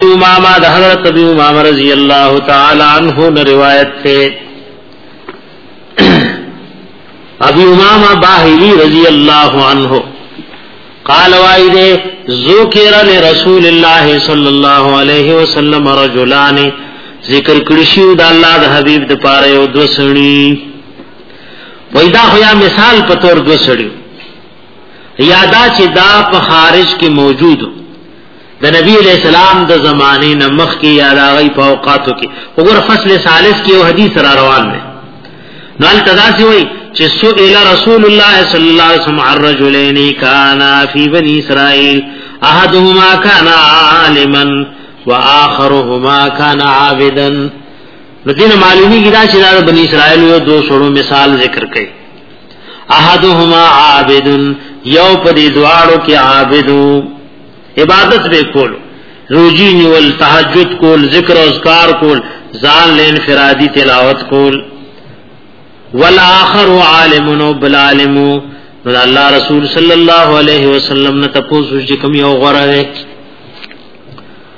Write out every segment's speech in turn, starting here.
امامه د حضرت ابي امامه رضی الله تعالی عنه نه روایت ته ابي امامه باهلي رضی الله عنه قال وايده ذکر لرسول الله صلی الله علیه وسلم رجلان ذکر کړی شو د الله د حبیب د پاره یو دو سړی وېدا خو یا مثال په تور دو سړی یادا چې دا په خارج کې موجود د نبی علیہ السلام د زمانه نه مخ کې یا راغی په اوقاتو کې وګور فصل ثالث کې یو حدیث را روان دی نو ال تداسی وای چې سئل رسول الله صلی الله علیه وسلم عن رجلین کان فی بنی اسرائیل احدهما کان عالما واخرهما کان عابدا نو دین معلومی کی دا چې دا بنی اسرائیل یو دو شړو مثال ذکر کړي احدهما عابد یو په دې دواړو کې عابدو عبادت به کول روزي نیول تهجد کول ذکر او اذکار کول ځان له انفرادي تلاوت کول والاخر عالم بل عالم نو الله رسول صلی الله علیه وسلم نه تاسو چې کوم یو غره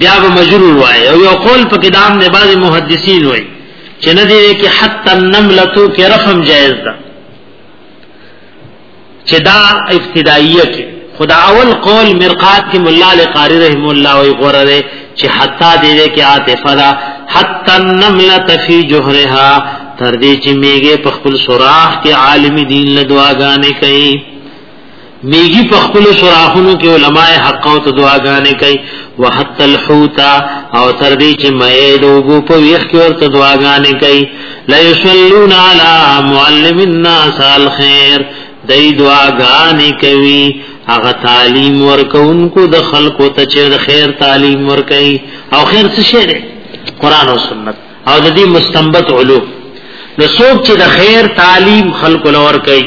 بیا به مجرور وای او یو قول په کدام نه بعض محدثین وای چې نه دی کې حتی النمله کې رفم جائز ده چې دا ابتدائیه کې خدا اول قول مرقات کې مولا علی قاری رحم الله وی غره چې حتی دې کې عاطفه دا حتی النمله فی جوهرها تر دې چې میګه په خپل سوراخ کې عالم دین له دعاګانې کوي میږي په خپل سوراخونو کې علماء حق او دعاګانې کوي وحت الحوت او تر دې چې مې دوبو په ویخ کې ورته دعاګانې کوي لا یصلون علی معلم الناس الخير دې دعاګانې کوي هغه تعلیم ورکونکو د خلکو ته چې د خیر تعلیم ورکړي او خیر څه شی دی قران او سنت او د دې مستنبط علوم نو څوک چې د خیر تعلیم خلکو لور کوي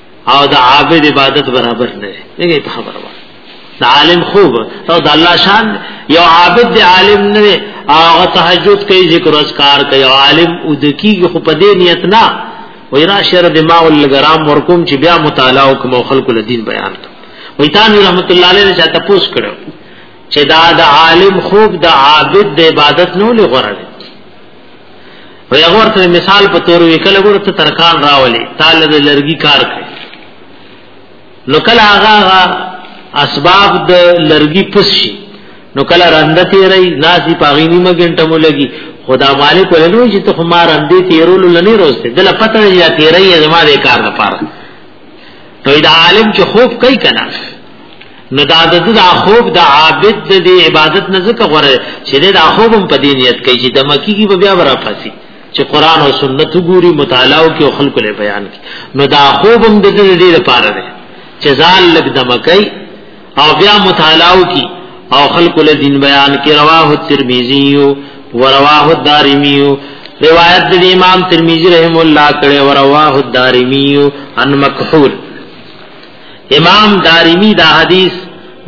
او د عابد عبادت برابر نه دی دغه په خبره وایي د عالم خوب او د الله شان یو عابد د عالم نه دی هغه تهجد کوي ذکر اذکار کوي عالم او د کیږي خو په دې نیت نه وای را شر دماغ الګرام ورکوم چې بیا مطالعه وکم او خلکو له دین بیان کړم وای تان رحمت الله علیه چاته پوس کړو چې دا د عالم خوب د عابد د عبادت نه لغوره وی هغه ورته مثال په تور وی کله ګور ته ترکان راولي تعالی د لرګي کار کوي نو کله هغه اسباب د لرګي پس شي نو کله رنده تیری ناسی پاغینی ما گنٹه مو لگی خدا مالک ولنوی چې ته خو ما رنده تیرولو لنی روسته دل پته یا تیری زما د کار لپاره نو دا عالم چې خوب کوي کنه نو دا د دا خوب د عابد د دی عبادت نه ځکه غره چې دا خوب هم په دې نیت کوي چې د مکی کې بیا ورا فاسی چې قران او سنت ګوري مطالعه او کې خلق له بیان کی نو دا خوب هم د دې لپاره دی چې ځان لګ دمکای او بیا مطالعه کی او خلق له دین بیان کی رواه ترمذی او رواه دارمی روایت د امام ترمذی رحم الله کړه او رواه دارمی ان مکحول امام دارمی دا حدیث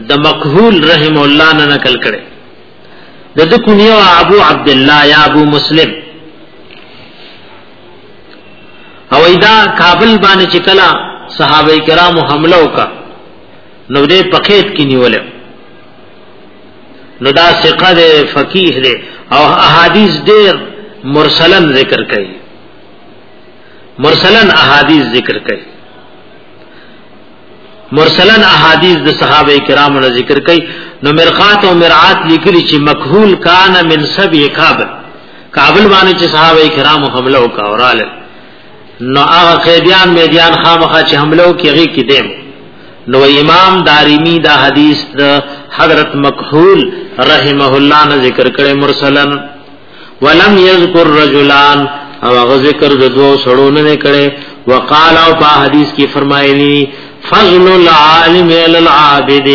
د مکحول رحم الله نه نقل کړه د د کنیو ابو عبد الله یا ابو مسلم او ایدا کابل باندې چې کلا صحابه کرام حمله وکړه نو دې پکېت کې نیول نو دا ثقه دې فقيه دې او احادیث ډېر مرسلن ذکر کړي مرسلن احادیث ذکر کړي مرسلن احادیث د صحابه کرامو نه ذکر کړي نو مرقات او مرعات لیکلي چې مکحول کان من سب کابل کابل باندې چې صحابه کرامو حمله وکړه اوراله نو هغه قیدیان میدیان خامخا چې حمله کوي کې دیم نو امام دارمی دا حدیث د حضرت مکحول رحمه الله نه ذکر کړي مرسلا ولم یذکر رجلان او هغه ذکر د دوه سړو نه کړي وقال او په حدیث کې فرمایلی فضل العالم علی العابد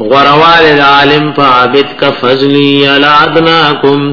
غروال العالم فعابد کا فضلی علی ادناکم